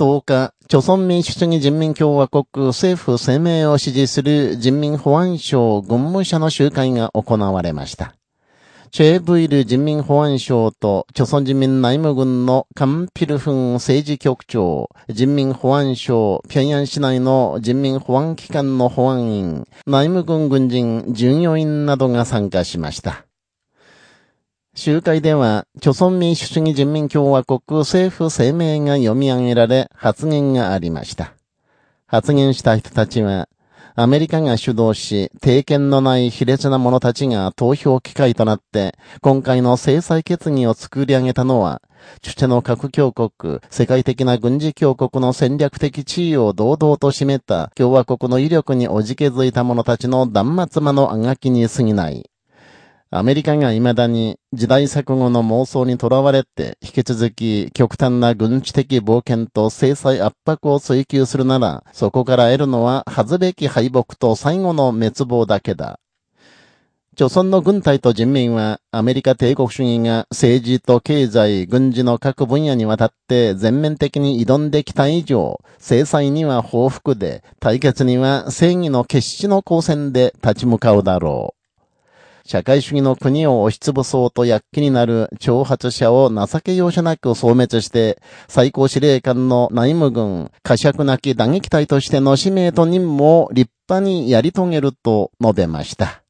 10日、朝鮮民主主義人民共和国政府声明を支持する人民保安省軍務者の集会が行われました。チェーブイル人民保安省と、朝鮮人民内務軍のカンピルフン政治局長、人民保安省、平壌市内の人民保安機関の保安員、内務軍軍人、従業員などが参加しました。集会では、朝鮮民主主義人民共和国政府声明が読み上げられ、発言がありました。発言した人たちは、アメリカが主導し、定見のない卑劣な者たちが投票機会となって、今回の制裁決議を作り上げたのは、主チの核強国、世界的な軍事強国の戦略的地位を堂々と占めた共和国の威力におじけづいた者たちの断末魔のあがきに過ぎない。アメリカが未だに時代錯誤の妄想にとらわれて、引き続き極端な軍事的冒険と制裁圧迫を追求するなら、そこから得るのは恥ずべき敗北と最後の滅亡だけだ。朝鮮の軍隊と人民は、アメリカ帝国主義が政治と経済、軍事の各分野にわたって全面的に挑んできた以上、制裁には報復で、対決には正義の決死の交戦で立ち向かうだろう。社会主義の国を押しつぶそうと躍起になる挑発者を情け容赦なく消滅して、最高司令官の内務軍、過酌なき打撃隊としての使命と任務を立派にやり遂げると述べました。